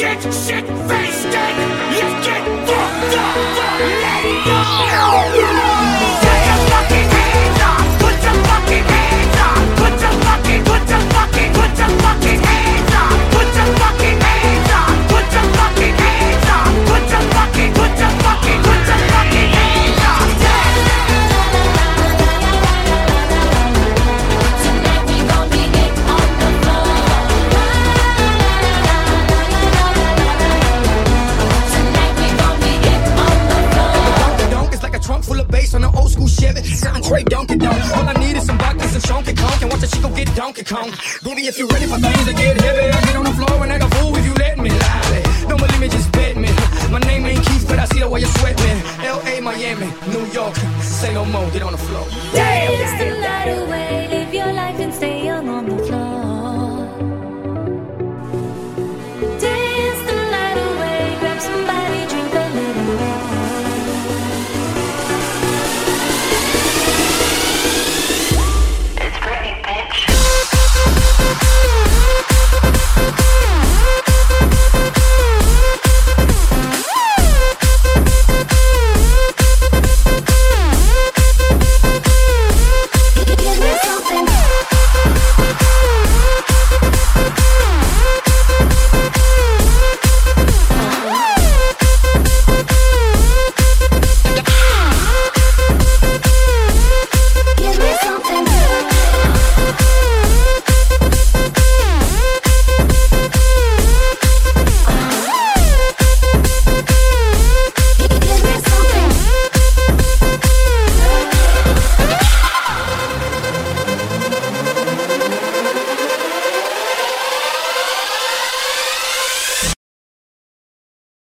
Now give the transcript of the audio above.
get shit Straight Donkey Donk. All I need is some vodka, some Chunky Kong, and watch a chico get Donkey Kong. Baby, if you're ready for things to get heavy, I get on the floor and act a fool if you let me. Lively. Don't believe me, just bet me. My name ain't Keith, but I see the way you're sweating. L.A., Miami, New York, say no more, get on the floor. Damn. It's the night away.